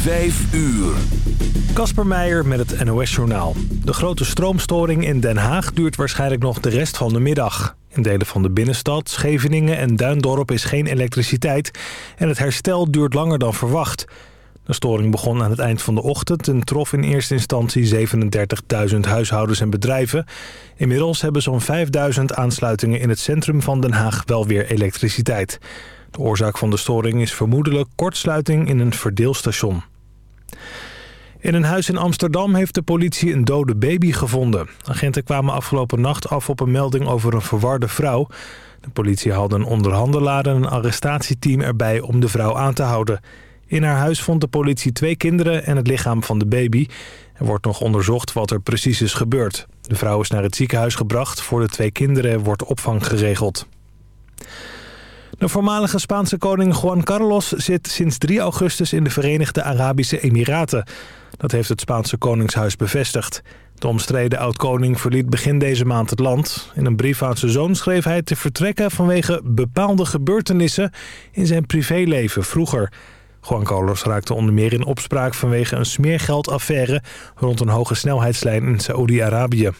Vijf uur. Kasper Meijer met het NOS-journaal. De grote stroomstoring in Den Haag duurt waarschijnlijk nog de rest van de middag. In delen van de binnenstad, Scheveningen en Duindorp is geen elektriciteit... en het herstel duurt langer dan verwacht. De storing begon aan het eind van de ochtend... en trof in eerste instantie 37.000 huishoudens en bedrijven. Inmiddels hebben zo'n 5.000 aansluitingen in het centrum van Den Haag wel weer elektriciteit. De oorzaak van de storing is vermoedelijk kortsluiting in een verdeelstation. In een huis in Amsterdam heeft de politie een dode baby gevonden. Agenten kwamen afgelopen nacht af op een melding over een verwarde vrouw. De politie haalde een onderhandelaar en een arrestatieteam erbij om de vrouw aan te houden. In haar huis vond de politie twee kinderen en het lichaam van de baby. Er wordt nog onderzocht wat er precies is gebeurd. De vrouw is naar het ziekenhuis gebracht. Voor de twee kinderen wordt opvang geregeld. De voormalige Spaanse koning Juan Carlos zit sinds 3 augustus in de Verenigde Arabische Emiraten. Dat heeft het Spaanse koningshuis bevestigd. De omstreden oud-koning verliet begin deze maand het land. In een brief aan zijn zoon schreef hij te vertrekken vanwege bepaalde gebeurtenissen in zijn privéleven vroeger. Juan Carlos raakte onder meer in opspraak vanwege een smeergeldaffaire rond een hoge snelheidslijn in Saoedi-Arabië.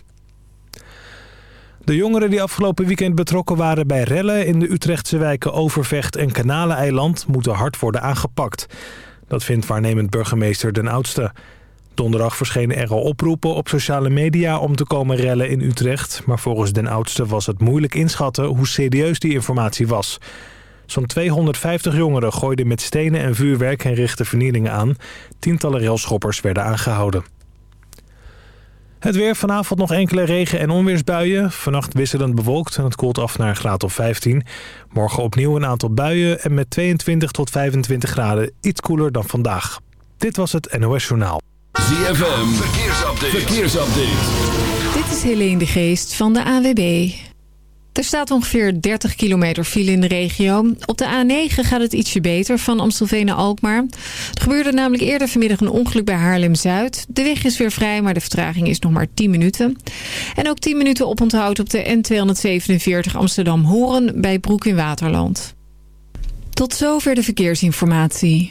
De jongeren die afgelopen weekend betrokken waren bij rellen in de Utrechtse wijken Overvecht en Kanaleneiland moeten hard worden aangepakt. Dat vindt waarnemend burgemeester Den Oudste. Donderdag verschenen er al oproepen op sociale media om te komen rellen in Utrecht. Maar volgens Den Oudste was het moeilijk inschatten hoe serieus die informatie was. Zo'n 250 jongeren gooiden met stenen en vuurwerk en richtten vernielingen aan. Tientallen railschoppers werden aangehouden. Het weer vanavond nog enkele regen- en onweersbuien. Vannacht wisselend bewolkt en het koelt af naar een graad of 15. Morgen opnieuw een aantal buien en met 22 tot 25 graden iets koeler dan vandaag. Dit was het NOS Journaal. ZFM, verkeersupdate. verkeersupdate. Dit is Helene de Geest van de AWB. Er staat ongeveer 30 kilometer file in de regio. Op de A9 gaat het ietsje beter van Amstelveen naar Alkmaar. Er gebeurde namelijk eerder vanmiddag een ongeluk bij Haarlem-Zuid. De weg is weer vrij, maar de vertraging is nog maar 10 minuten. En ook 10 minuten oponthoud op de N247 Amsterdam-Horen bij Broek in Waterland. Tot zover de verkeersinformatie.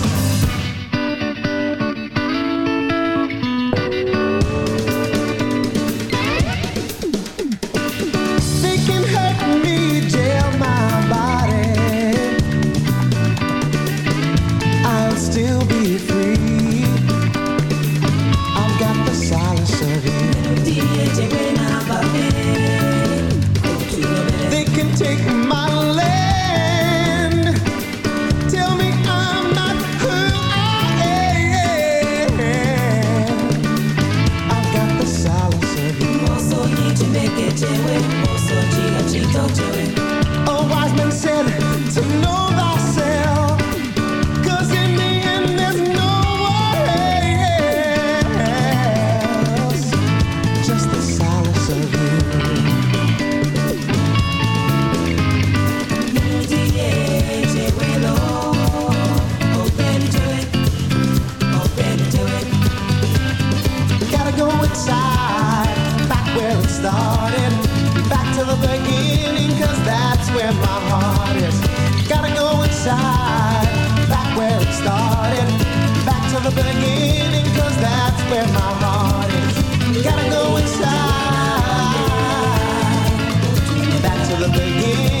A Gotta go inside, back where it started. Back to the beginning, cause that's where my heart is. Gotta go inside, back to the beginning.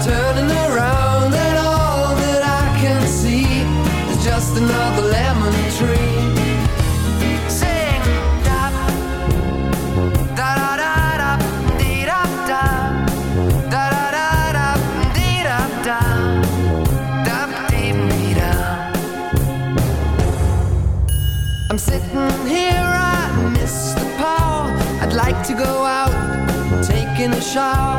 turning, turning, around, and all that I can see is just another lemon tree. Sing, da, da da da da, dee da da, da da da da, dee da da, da dee dee da. I'm sitting here. I'd like to go out, taking a shower,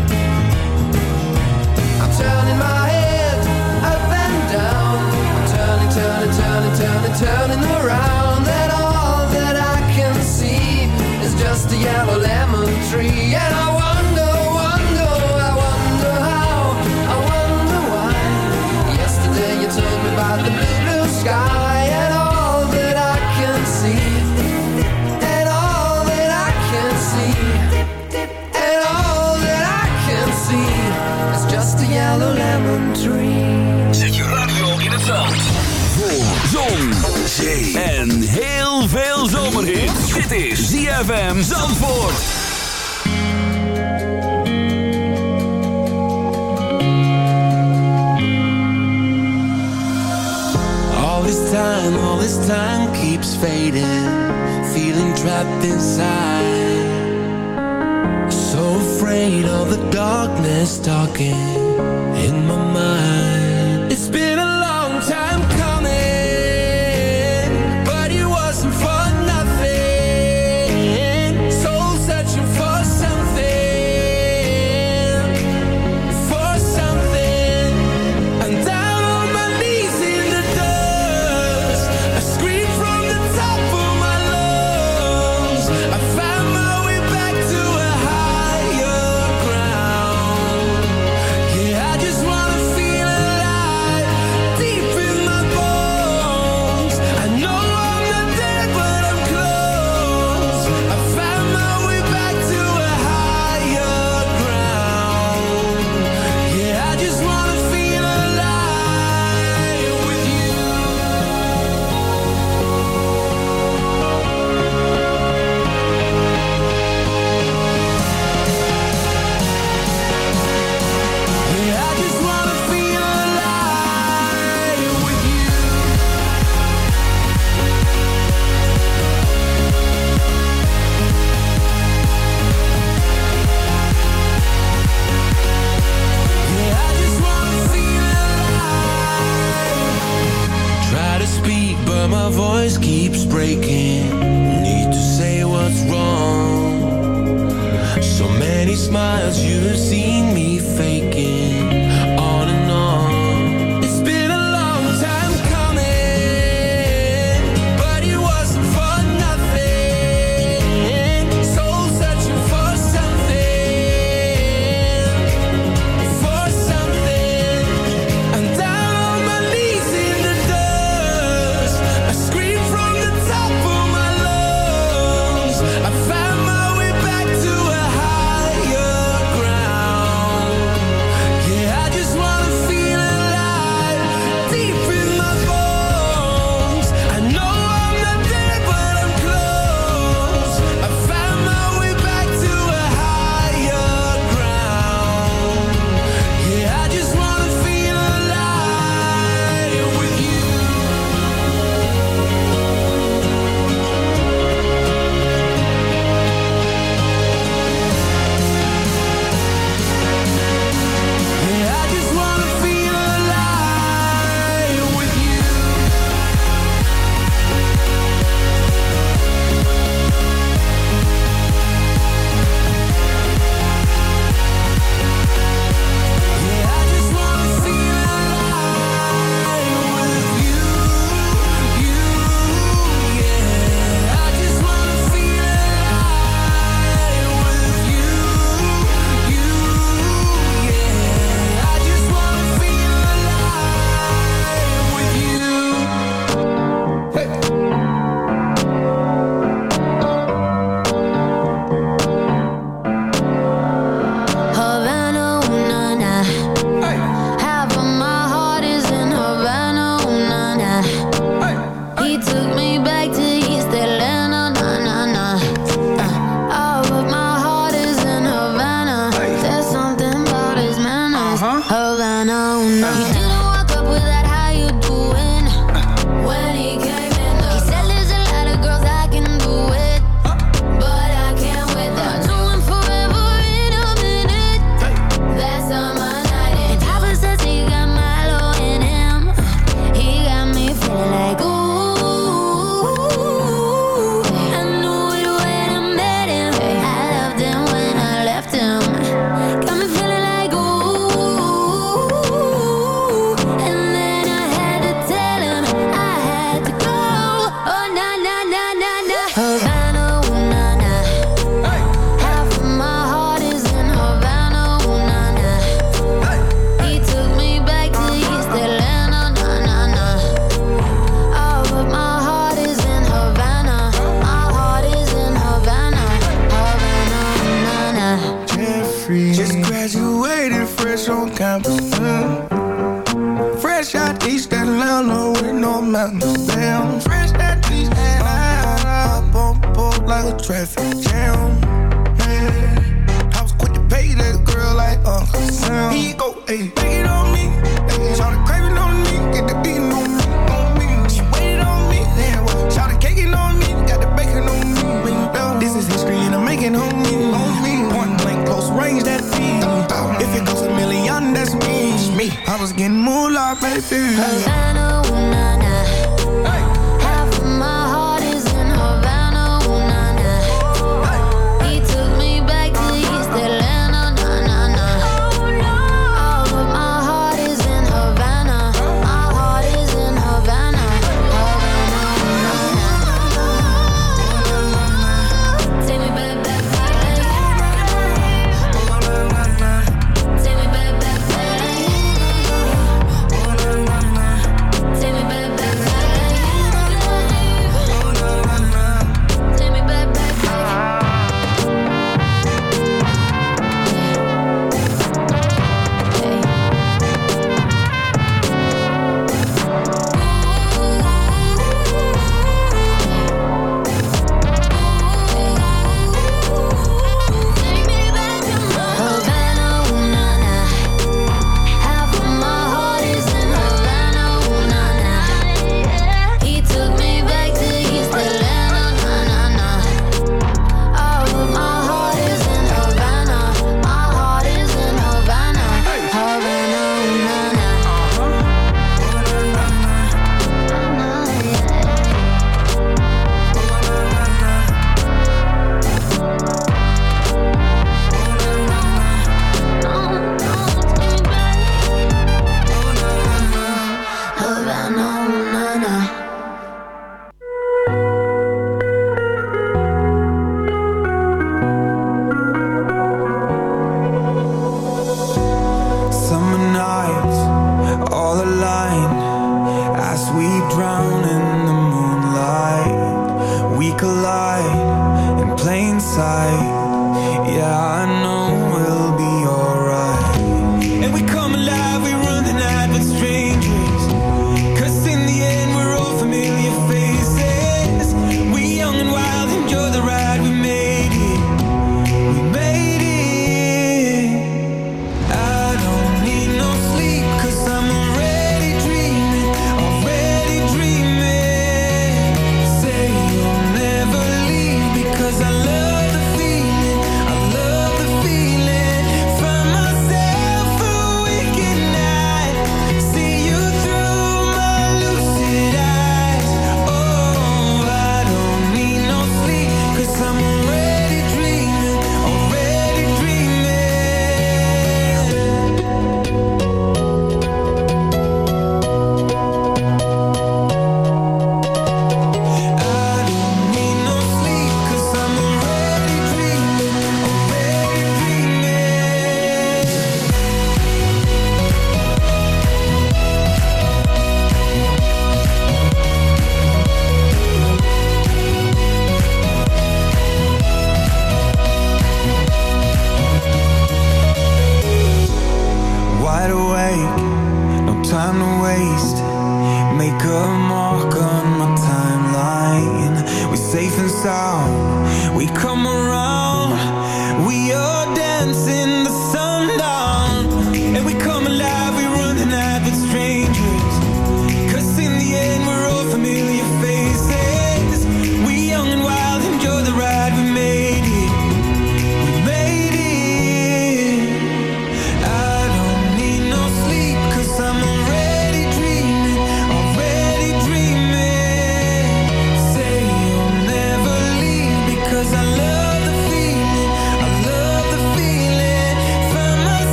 the yellow lemon tree. And I wonder, wonder, I wonder how I wonder why. Yesterday you told me about the blue, blue sky. Dit is ZFM Zandvoort. All this time, all this time keeps fading Feeling trapped inside So afraid of the darkness talking in my mind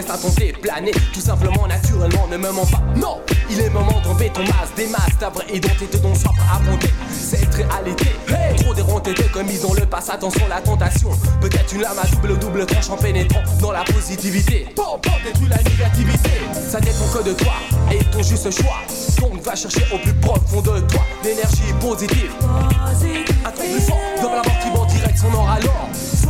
laisse à tenter planer. Tout simplement, naturellement, ne me mens pas. Non, il est moment d'enlever ton masque, des masques, ta vraie identité dont soif à affronter cette réalité. Hey, trop déronté de commis dans le passé, attention la tentation. Peut-être une lame à double double tranche en pénétrant dans la positivité. Bon, bon, détruis la négativité. Ça dépend que de toi et ton juste choix. Donc va chercher au plus profond de toi l'énergie positive. Un truc plus la mort qui va en direct son or alors.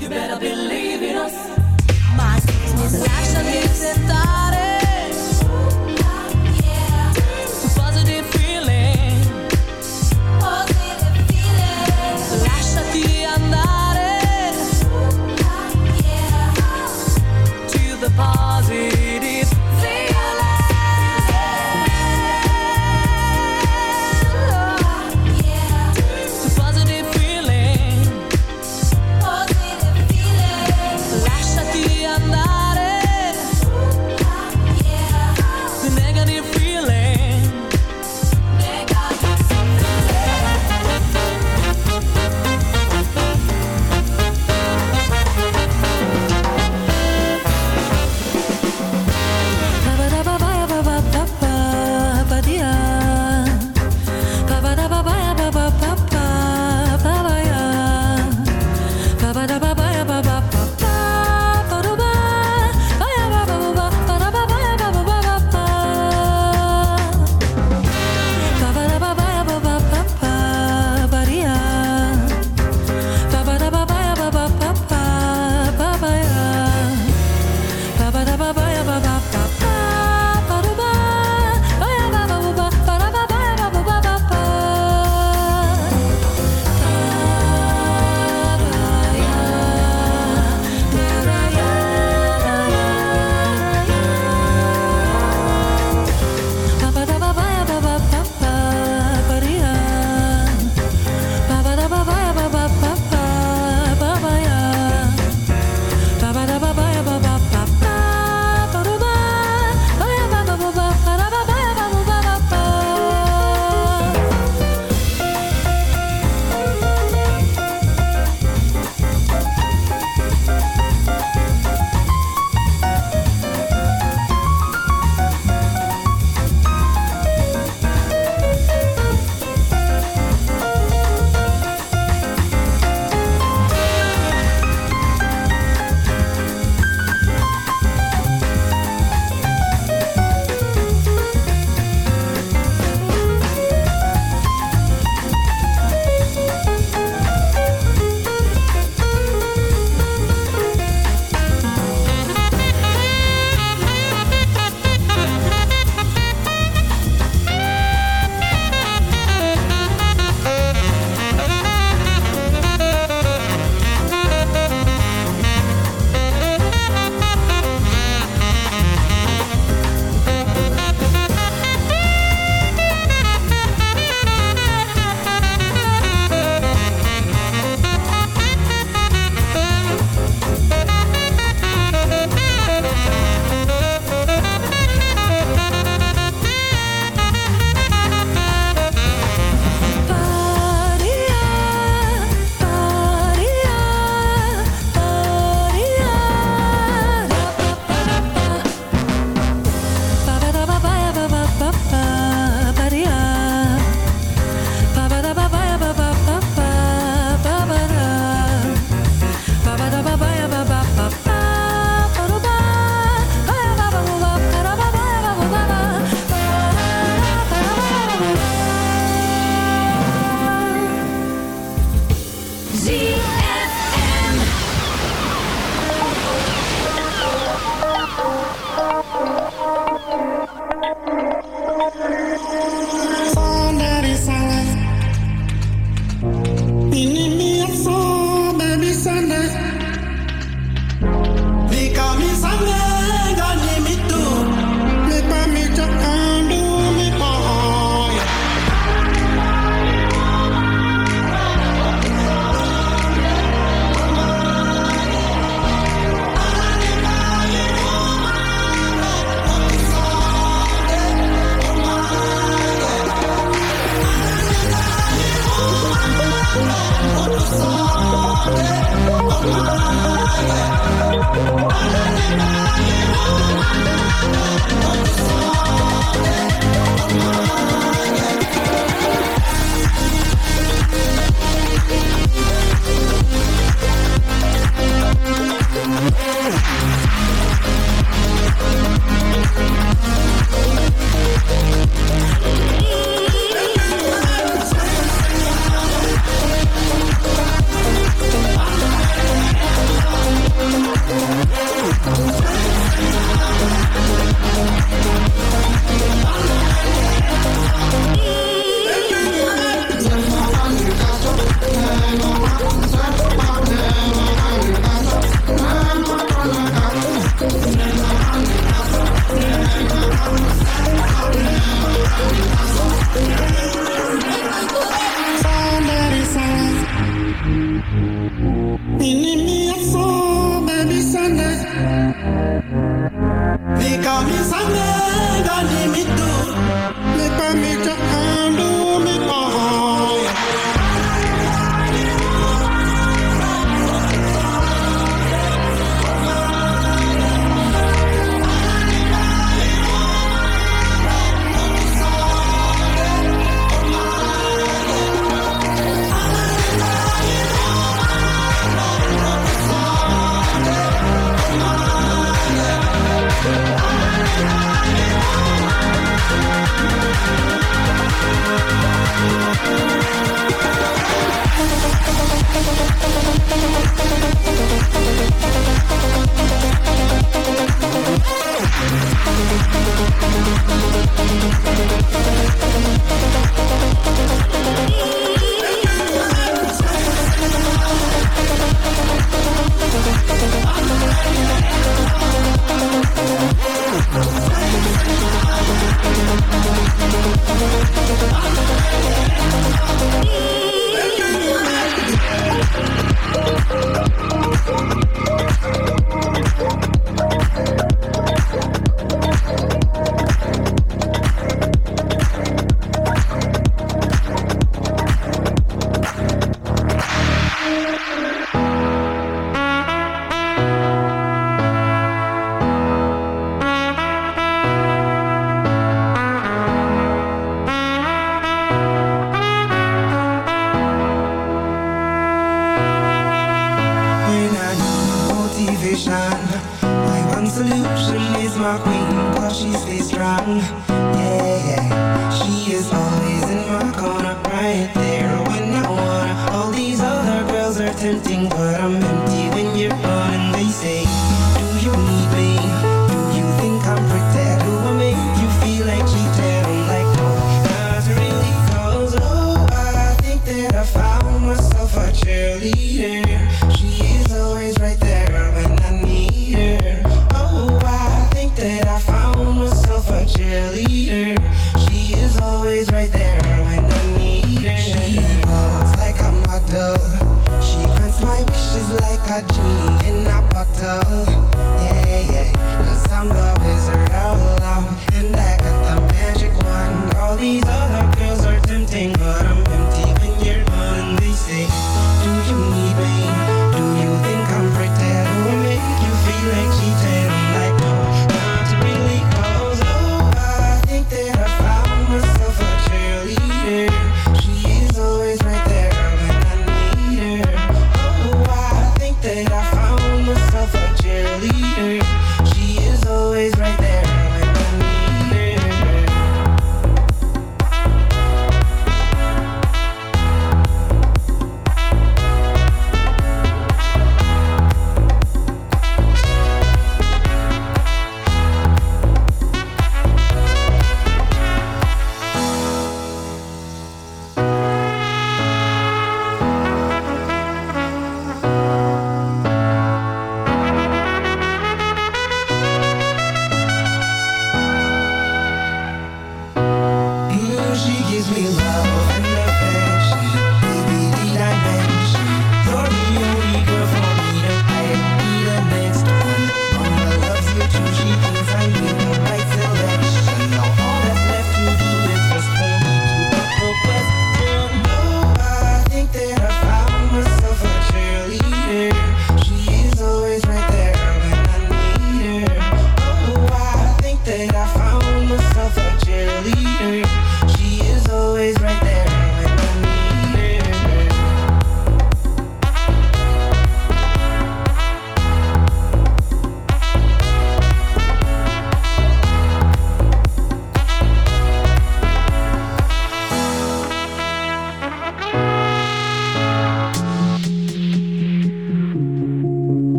You better believe in us. My business. Lasciati tentare. Positive feeling.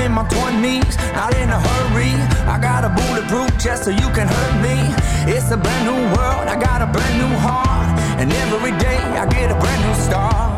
In my 20s, not in a hurry. I got a bulletproof chest so you can hurt me. It's a brand new world, I got a brand new heart. And every day I get a brand new start.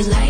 you like